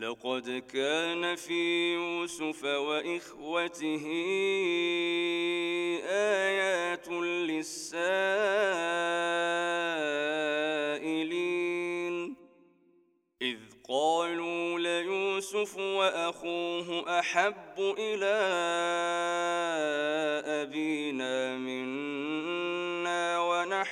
لقد كان في يوسف وإخوته آيات للسائلين. إذ قالوا ليوسف وأخوه أحب إلى أبينا منا؟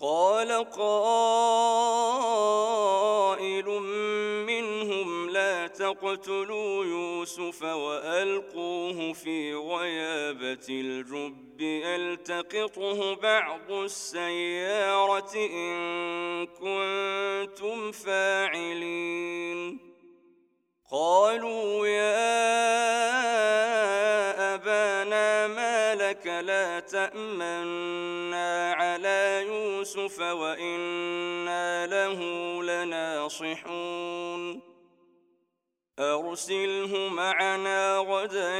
قال قائل منهم لا تقتلوا يوسف وألقوه في غيابة الجب يلتقطه بعض السيارة إن كنتم فاعلين. قالوا يا لا تأمنا على يوسف وإنا له لناصحون أرسله معنا غدا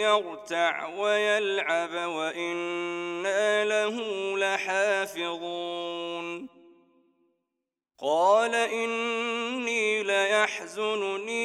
يرتع ويلعب وإنا له لحافظون قال إني ليحزنني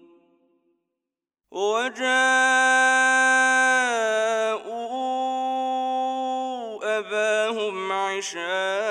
وجاءوا أباهم عشاء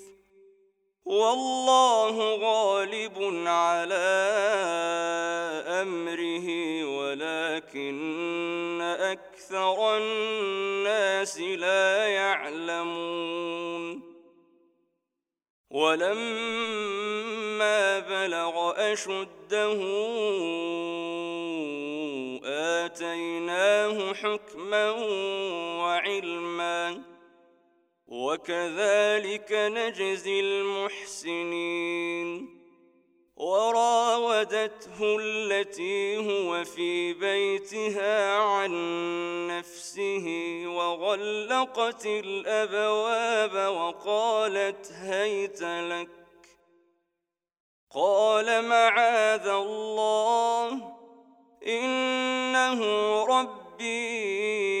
والله غالب على أمره ولكن أكثر الناس لا يعلمون. ولما بلغ أشده آتيناه حكما وكذلك نجزي المحسنين. وراودته التي هو في بيتها عن نفسه وغلقت الأبواب وقالت هيت لك. قال معاذ الله إنه ربي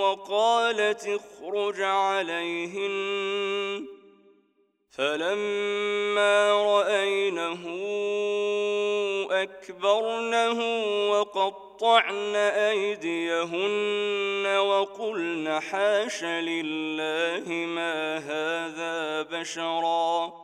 وقالت اخرج عليهن. فلما رأينه أكبرنه وقطعن أيديهن وقلن حاش لله ما هذا بشراً.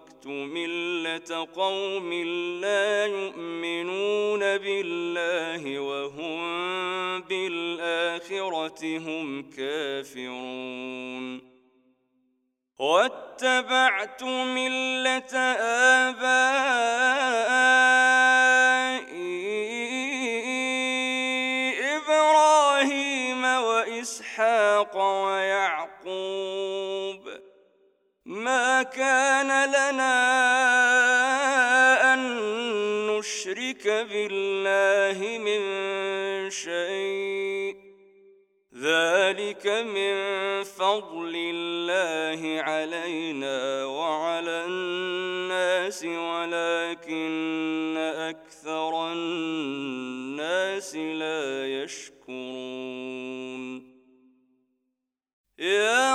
اتبعت ملة قوم لا يؤمنون بالله وهم بالآخرة هم كافرون واتبعت ملة آبائي كان لنا أن نشرك بالله من شيء. ذلك من فضل الله علينا وعلى الناس ولكن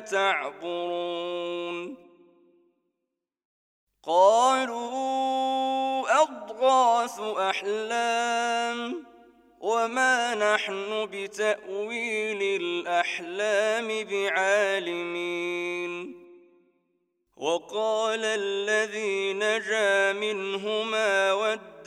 تعبرون. قالوا أضغاث أحلام وما نحن بتأويل الأحلام بعالمين. وقال الذي نجا منهما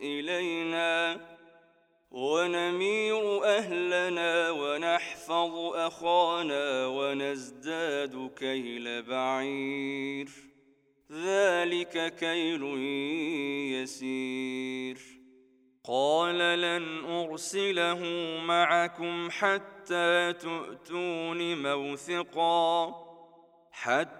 إلينا ونمير أهلنا ونحفظ أخانا ونزداد كيل بعير. ذلك كيل يسير. قال لن أرسله معكم حتى تؤتون موثقا حتى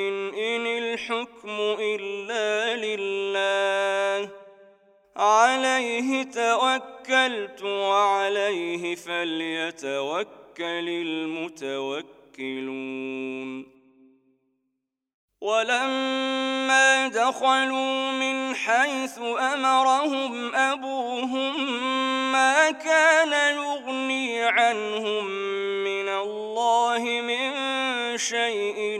توكلت وعليه فليتوكل المتوكلون. ولما دخلوا من حيث أمرهم أبوهم ما كان يغني عنهم من الله من شيء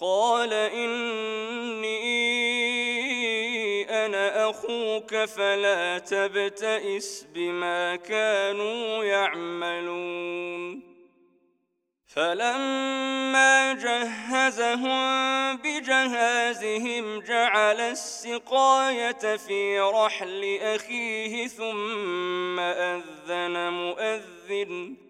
قال إني أنا أخوك فلا تبتئس بما كانوا يعملون. فلما جهزهم بجهازهم جعل السقاية في رحل أخيه ثم أذن مؤذن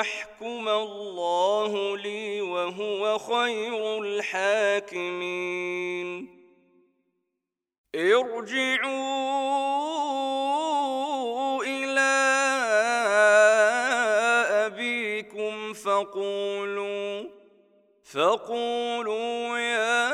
يحكم الله لي وهو خير الحاكمين. ارجعوا إلى أبيكم فقولوا فقولوا يا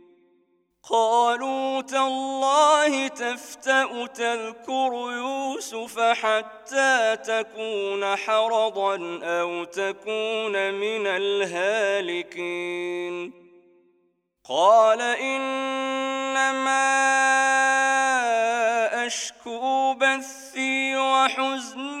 قالوا تالله تفتأ تذكر يوسف حتى تكون حرضا أو تكون من الهالكين. قال إنما أشكو بثي وحزني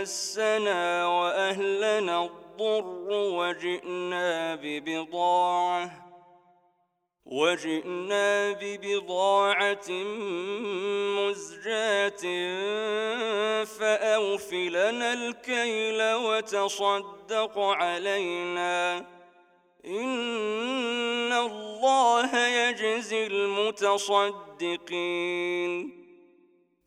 مسنا وأهلنا الضر وجئنا ببضاعة وجئنا ببضاعة مزجاة فأوف لنا الكيل وتصدق علينا إن الله يجزي المتصدقين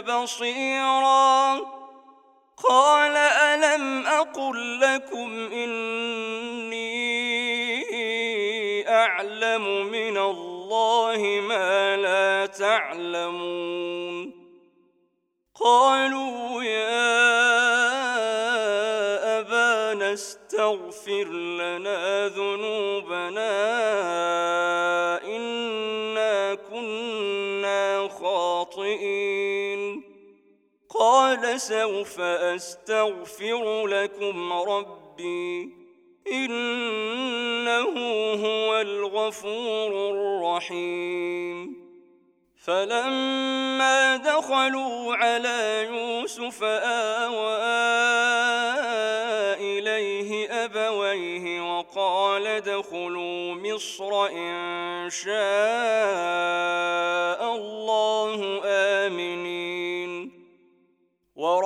بصيرا قال ألم أقل لكم إني أعلم من الله ما لا تعلمون قالوا يا أبانا استغفر لنا ذنوبنا قال سوف أستغفر لكم ربي إنه هو الغفور الرحيم. فلما دخلوا على يوسف آوى إليه أبويه وقال ادخلوا مصر إن شاء الله آمنين.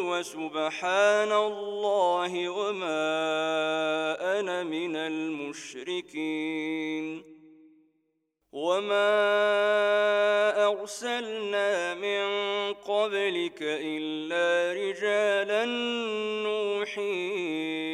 وسبحان الله وما أنا من المشركين وما أرسلنا من قبلك إلا رجالا نوحي